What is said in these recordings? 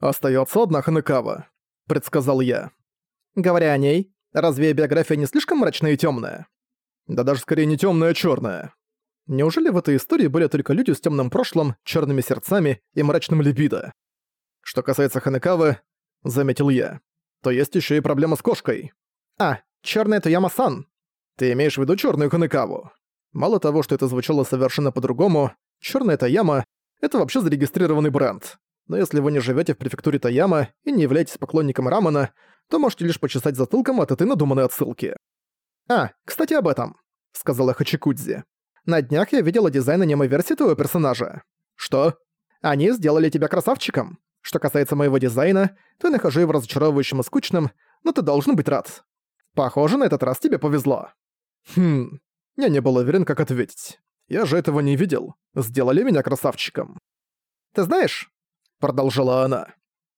«Остаётся одна Ханекава», — предсказал я. «Говоря о ней, разве биография не слишком мрачная и тёмная?» «Да даже скорее не тёмная, а чёрная». Неужели в этой истории были только люди с тёмным прошлым, чёрными сердцами и мрачным либидо? Что касается Ханекавы, заметил я, то есть ещё и проблема с кошкой. А, чёрная Тояма-сан. Ты имеешь в виду чёрную Ханекаву? Мало того, что это звучало совершенно по-другому, чёрная Тояма — это вообще зарегистрированный бренд. Но если вы не живете в префектуре Таяма и не являетесь поклонником рамена, то можете лишь почесать затылком от этой надуманной отсылки. «А, кстати об этом», — сказала Хачикудзи. «На днях я видела дизайн аниме-версии твоего персонажа». «Что?» «Они сделали тебя красавчиком. Что касается моего дизайна, то я нахожу его разочаровывающим и скучным, но ты должен быть рад. Похоже, на этот раз тебе повезло». «Хм...» Я не был уверен, как ответить. Я же этого не видел. Сделали меня красавчиком. «Ты знаешь...» — продолжила она.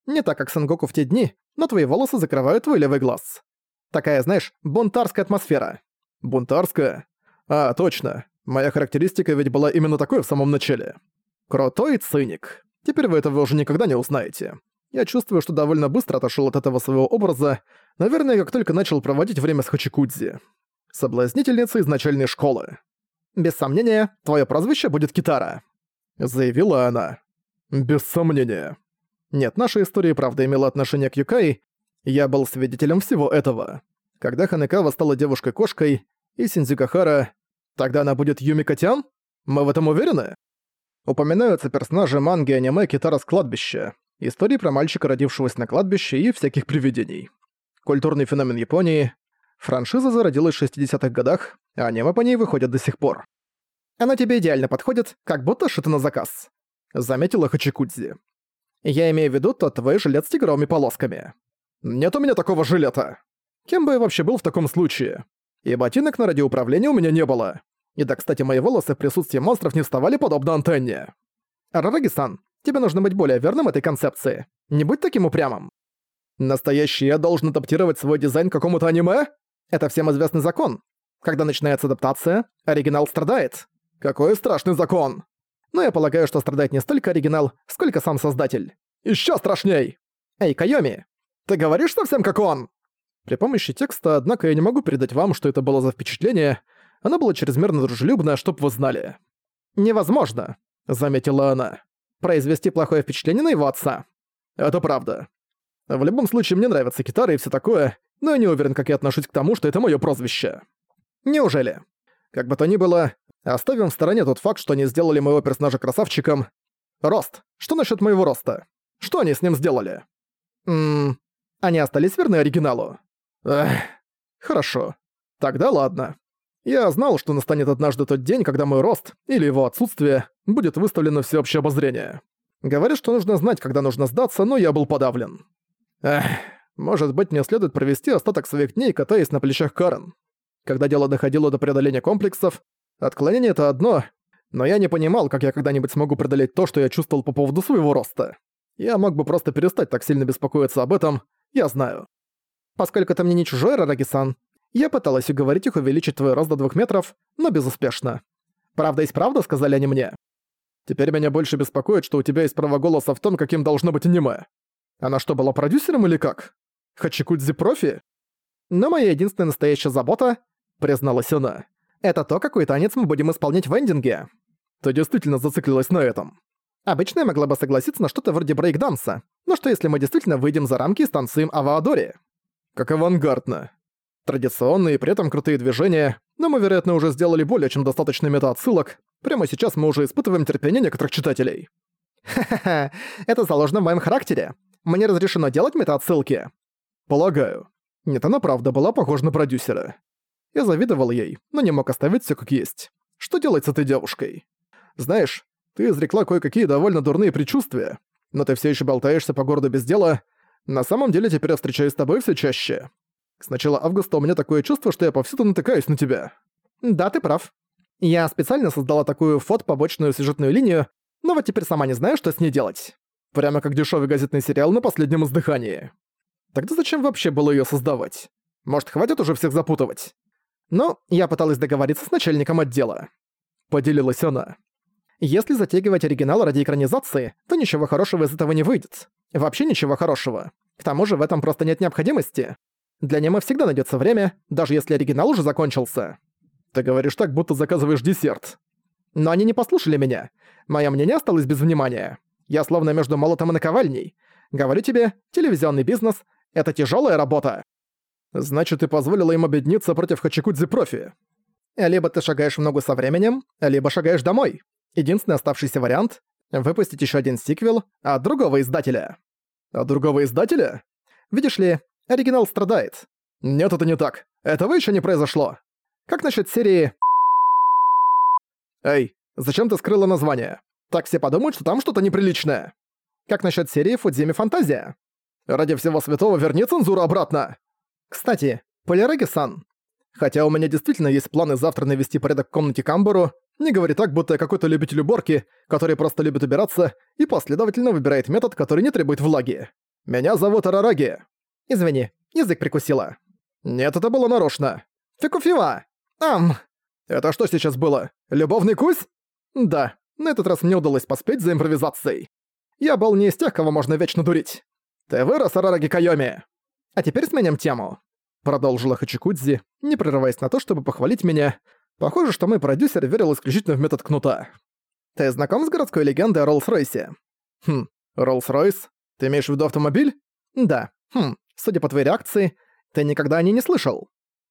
«Не так, как Сангоку в те дни, но твои волосы закрывают твой левый глаз. Такая, знаешь, бунтарская атмосфера». «Бунтарская? А, точно. Моя характеристика ведь была именно такой в самом начале. Крутой циник. Теперь вы этого уже никогда не узнаете. Я чувствую, что довольно быстро отошел от этого своего образа, наверное, как только начал проводить время с Хачикудзи. Соблазнительница из начальной школы. «Без сомнения, твое прозвище будет Китара», — заявила она. «Без сомнения». Нет, наша история правда имела отношение к Юкай, я был свидетелем всего этого. Когда Ханекава стала девушкой-кошкой, и Синдзюкахара... Тогда она будет Юми Котян? Мы в этом уверены? Упоминаются персонажи манги аниме Китара с кладбища, истории про мальчика, родившегося на кладбище и всяких привидений. Культурный феномен Японии. Франшиза зародилась в 60-х годах, а аниме по ней выходят до сих пор. Она тебе идеально подходит, как будто шито на заказ. Заметила Хачикудзи. Я имею в виду тот твой жилет с тигровыми полосками. Нет у меня такого жилета. Кем бы я вообще был в таком случае? И ботинок на радиоуправлении у меня не было. И да, кстати, мои волосы в присутствии монстров не вставали подобно антенне. Арараги-сан, тебе нужно быть более верным этой концепции. Не будь таким упрямым. Настоящий я должен адаптировать свой дизайн к какому-то аниме? Это всем известный закон. Когда начинается адаптация, оригинал страдает. Какой страшный закон! Но я полагаю, что страдает не столько оригинал, сколько сам создатель. Ещё страшней! Эй, Кайоми, ты говоришь совсем как он? При помощи текста, однако, я не могу передать вам, что это было за впечатление, она была чрезмерно дружелюбна, чтоб вы знали. «Невозможно», — заметила она, — «произвести плохое впечатление на его отца». «Это правда. В любом случае, мне нравятся гитары и все такое, но я не уверен, как я отношусь к тому, что это мое прозвище». «Неужели?» Как бы то ни было, оставим в стороне тот факт, что они сделали моего персонажа красавчиком. Рост. Что насчет моего роста? Что они с ним сделали? Ммм... Они остались верны оригиналу? Эх... Хорошо. Тогда ладно. Я знал, что настанет однажды тот день, когда мой рост, или его отсутствие, будет выставлен на всеобщее обозрение. Говорят, что нужно знать, когда нужно сдаться, но я был подавлен. Эх, может быть, мне следует провести остаток своих дней, катаясь на плечах Карен. Когда дело доходило до преодоления комплексов, отклонение — это одно, но я не понимал, как я когда-нибудь смогу преодолеть то, что я чувствовал по поводу своего роста. Я мог бы просто перестать так сильно беспокоиться об этом, я знаю. Поскольку ты мне не чужой, Рараги-сан, я пыталась уговорить их увеличить твой рост до двух метров, но безуспешно. Правда есть правда, сказали они мне. Теперь меня больше беспокоит, что у тебя есть право голоса в том, каким должно быть аниме. Она что, была продюсером или как? Хачикудзи профи? Но моя единственная настоящая забота, призналась она, это то, какой танец мы будем исполнять в эндинге. Ты действительно зациклилась на этом. Обычно я могла бы согласиться на что-то вроде брейк-данса, но что если мы действительно выйдем за рамки и станцуем Аваадори? Как авангардно. Традиционные при этом крутые движения, но мы, вероятно, уже сделали более чем достаточно мета-отсылок. Прямо сейчас мы уже испытываем терпение некоторых читателей. Ха-ха-ха, это заложено в моем характере. Мне разрешено делать мета-отсылки. Полагаю. Нет, она правда была похожа на продюсера. Я завидовал ей, но не мог оставить все как есть. Что делать с этой девушкой? Знаешь, ты изрекла кое-какие довольно дурные предчувствия, но ты все еще болтаешься по городу без дела. На самом деле теперь я встречаюсь с тобой все чаще. С начала августа у меня такое чувство, что я повсюду натыкаюсь на тебя. Да, ты прав. Я специально создала такую фот-побочную сюжетную линию, но вот теперь сама не знаю, что с ней делать. Прямо как дешевый газетный сериал на последнем издыхании. Тогда зачем вообще было ее создавать? Может, хватит уже всех запутывать? Но я пыталась договориться с начальником отдела. Поделилась она. Если затягивать оригинал ради экранизации, то ничего хорошего из этого не выйдет. Вообще ничего хорошего. К тому же в этом просто нет необходимости. Для Немы всегда найдется время, даже если оригинал уже закончился. Ты говоришь так, будто заказываешь десерт. Но они не послушали меня. Мое мнение осталось без внимания. Я словно между молотом и наковальней. Говорю тебе, телевизионный бизнес — это тяжелая работа. Значит, ты позволила им объединиться против Хачикудзи профи. Либо ты шагаешь в ногу со временем, либо шагаешь домой. Единственный оставшийся вариант — выпустить еще один сиквел от другого издателя. От другого издателя? Видишь ли, оригинал страдает. Нет, это не так. Этого еще не произошло. Как насчет серии... Эй, зачем ты скрыла название? Так все подумают, что там что-то неприличное. Как насчет серии Фудзими Фантазия? Ради всего святого верни цензуру обратно. Кстати, Полираги-сан. Хотя у меня действительно есть планы завтра навести порядок в комнате Камбару, не говори так, будто я какой-то любитель уборки, который просто любит убираться и последовательно выбирает метод, который не требует влаги. Меня зовут Арараги. Извини, язык прикусила. Нет, это было нарочно. Фикуфива! Ам! Это что сейчас было? Любовный кусь? Да, на этот раз мне удалось поспеть за импровизацией. Я был не из тех, кого можно вечно дурить. Ты вырос, Арараги Кайоми. А теперь сменим тему. Продолжила Хачикудзи, не прерываясь на то, чтобы похвалить меня. Похоже, что мой продюсер верил исключительно в метод кнута. Ты знаком с городской легендой о Роллс-Ройсе? Хм, Роллс-Ройс? Ты имеешь в виду автомобиль? Да. Хм, судя по твоей реакции, ты никогда о ней не слышал?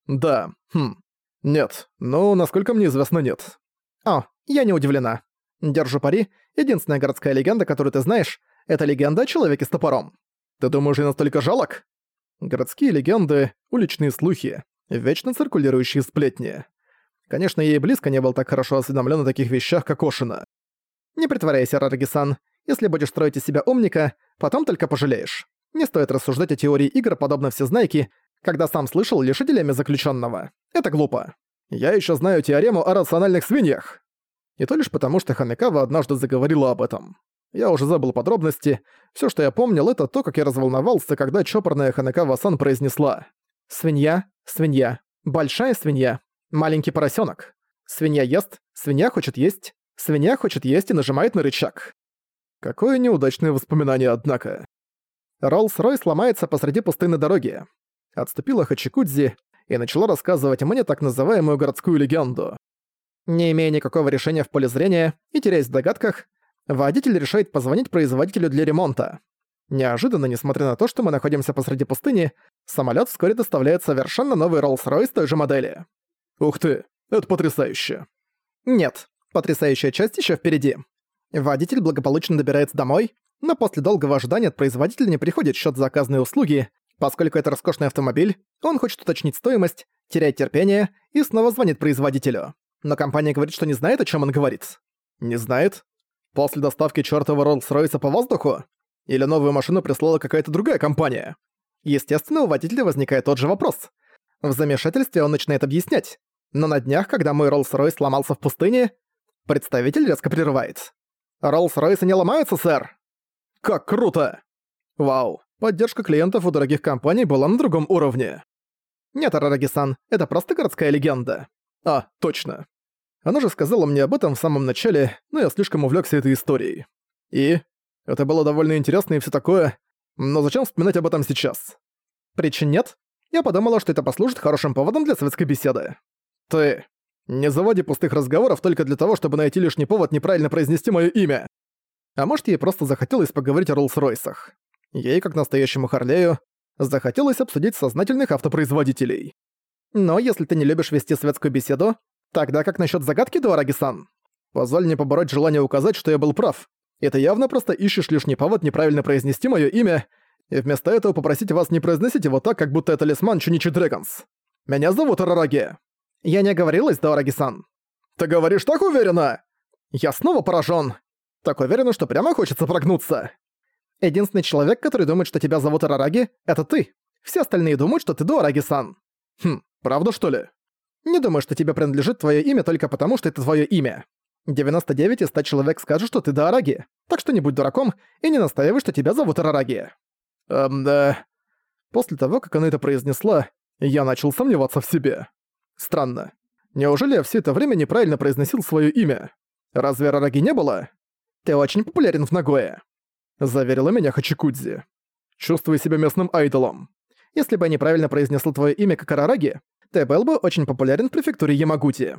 Да. Хм. Нет. Ну, насколько мне известно, нет. О, я не удивлена. Держу пари, единственная городская легенда, которую ты знаешь, это легенда о человеке с топором. Ты думаешь, я настолько жалок? Городские легенды, уличные слухи, вечно циркулирующие сплетни. Конечно, и близко не был так хорошо осведомлен о таких вещах, как Ошина. Не притворяйся, Рараги-сан. Если будешь строить из себя умника, потом только пожалеешь. Не стоит рассуждать о теории игр подобно всезнайке, когда сам слышал лишь о дилемме заключенного. Это глупо. Я еще знаю теорему о рациональных свиньях. И то лишь потому, что Ханекава однажды заговорила об этом. Я уже забыл подробности. Все, что я помнил, это то, как я разволновался, когда чопорная Ханекава-сан произнесла «Свинья, свинья, большая свинья, маленький поросенок. Свинья ест, свинья хочет есть, свинья хочет есть и нажимает на рычаг». Какое неудачное воспоминание, однако. Роллс-Ройс ломается посреди пустынной дороги. Отступила Хачикудзи и начала рассказывать мне так называемую городскую легенду. Не имея никакого решения в поле зрения и теряясь в догадках, водитель решает позвонить производителю для ремонта. Неожиданно, несмотря на то, что мы находимся посреди пустыни, самолет вскоре доставляет совершенно новый Rolls-Royce той же модели. Ух ты, это потрясающе. Нет, потрясающая часть еще впереди. Водитель благополучно добирается домой, но после долгого ожидания от производителя не приходит счет за оказанные услуги, поскольку это роскошный автомобиль, он хочет уточнить стоимость, теряет терпение и снова звонит производителю. Но компания говорит, что не знает, о чем он говорит. Не знает? После доставки чёртова Роллс-Ройса по воздуху? Или новую машину прислала какая-то другая компания? Естественно, у водителя возникает тот же вопрос. В замешательстве он начинает объяснять. Но на днях, когда мой Роллс-Ройс сломался в пустыне, представитель резко прерывает. «Роллс-Ройсы не ломаются, сэр!» «Как круто!» «Вау, поддержка клиентов у дорогих компаний была на другом уровне». «Нет, Арараги-сан, это просто городская легенда». «А, точно. Она же сказала мне об этом в самом начале, но я слишком увлёкся этой историей. И? Это было довольно интересно и всё такое, но зачем вспоминать об этом сейчас? Причин нет. Я подумала, что это послужит хорошим поводом для светской беседы. Ты... Не заводи пустых разговоров только для того, чтобы найти лишний повод неправильно произнести моё имя. А может, ей просто захотелось поговорить о Роллс-Ройсах. Ей, как настоящему Харлею, захотелось обсудить сознательных автопроизводителей. Но если ты не любишь вести светскую беседу, Тогда как насчет загадки, Дуараги-сан? Позволь мне побороть желание указать, что я был прав. Это явно просто ищешь лишний повод неправильно произнести мое имя, и вместо этого попросить вас не произносить его так, как будто это талисман Чуничи Дрэгонс. Меня зовут Арараги. Я не оговорилась, Дуараги-сан. Ты говоришь так уверенно? Я снова поражен. Так уверенно, что прямо хочется прогнуться. Единственный человек, который думает, что тебя зовут Арараги, это ты. Все остальные думают, что ты Дуараги-сан. Хм, правда что ли? Не думаю, что тебе принадлежит твое имя только потому, что это твое имя. 99 из 100 человек скажут, что ты Даараги, так что не будь дураком и не настаивай, что тебя зовут Арараги. Эм, да... После того, как она это произнесла, я начал сомневаться в себе. Странно. Неужели я все это время неправильно произносил свое имя? Разве Арараги не было? Ты очень популярен в Нагое. заверила меня Хачикудзи. Чувствуй себя местным айдолом. Если бы я неправильно произнесла твое имя как Арараги, бы очень популярен в префектуре Ямагути.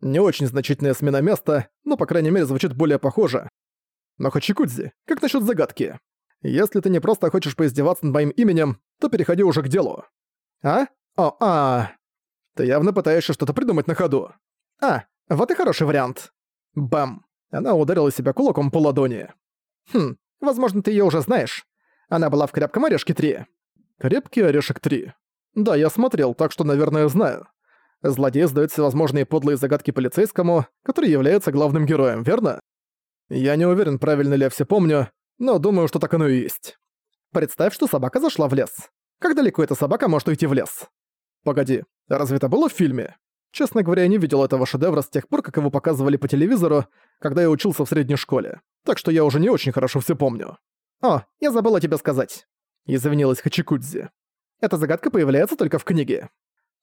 Не очень значительная смена места, но, по крайней мере, звучит более похоже. Но Хачикудзи, как насчет загадки? Если ты не просто хочешь поиздеваться над моим именем, то переходи уже к делу. А? О, а. Ты явно пытаешься что-то придумать на ходу. А, вот и хороший вариант. Бам. Она ударила себя кулаком по ладони. Хм, возможно, ты её уже знаешь. Она была в «Крепком орешке 3». «Крепкий орешек 3». Да, я смотрел, так что, наверное, знаю. Злодей задает всевозможные подлые загадки полицейскому, который является главным героем, верно? Я не уверен, правильно ли я все помню, но думаю, что так оно и есть. Представь, что собака зашла в лес. Как далеко эта собака может уйти в лес? Погоди, разве это было в фильме? Честно говоря, я не видел этого шедевра с тех пор, как его показывали по телевизору, когда я учился в средней школе. Так что я уже не очень хорошо все помню. «О, я забыла тебе сказать», — извинилась Хачикудзи. «Эта загадка появляется только в книге».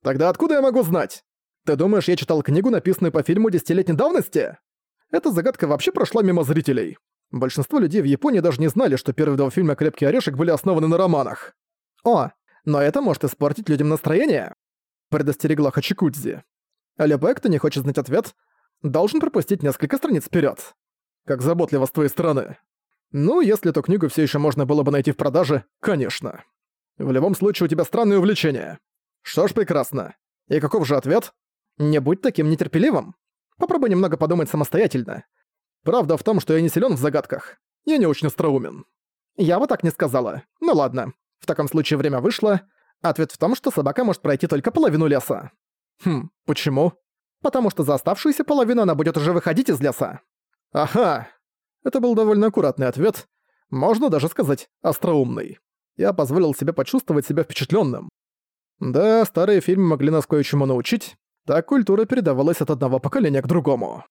«Тогда откуда я могу знать? Ты думаешь, я читал книгу, написанную по фильму десятилетней давности?» Эта загадка вообще прошла мимо зрителей. Большинство людей в Японии даже не знали, что первые два фильма «Крепкий орешек» были основаны на романах. «О, но это может испортить людям настроение», — предостерегла Хачикудзи. Любой, кто не хочет знать ответ, должен пропустить несколько страниц вперед. Как заботливо с твоей стороны. Ну, если эту книгу все еще можно было бы найти в продаже, конечно. В любом случае, у тебя странное увлечение. Что ж, прекрасно. И каков же ответ? Не будь таким нетерпеливым. Попробуй немного подумать самостоятельно. Правда в том, что я не силен в загадках. Я не очень остроумен. Я бы так не сказала. Ну ладно. В таком случае время вышло. Ответ в том, что собака может пройти только половину леса. Хм, почему? Потому что за оставшуюся половину она будет уже выходить из леса. Ага. Это был довольно аккуратный ответ. Можно даже сказать, остроумный. Я позволил себе почувствовать себя впечатленным. Да, старые фильмы могли нас кое-чему научить. Так культура передавалась от одного поколения к другому.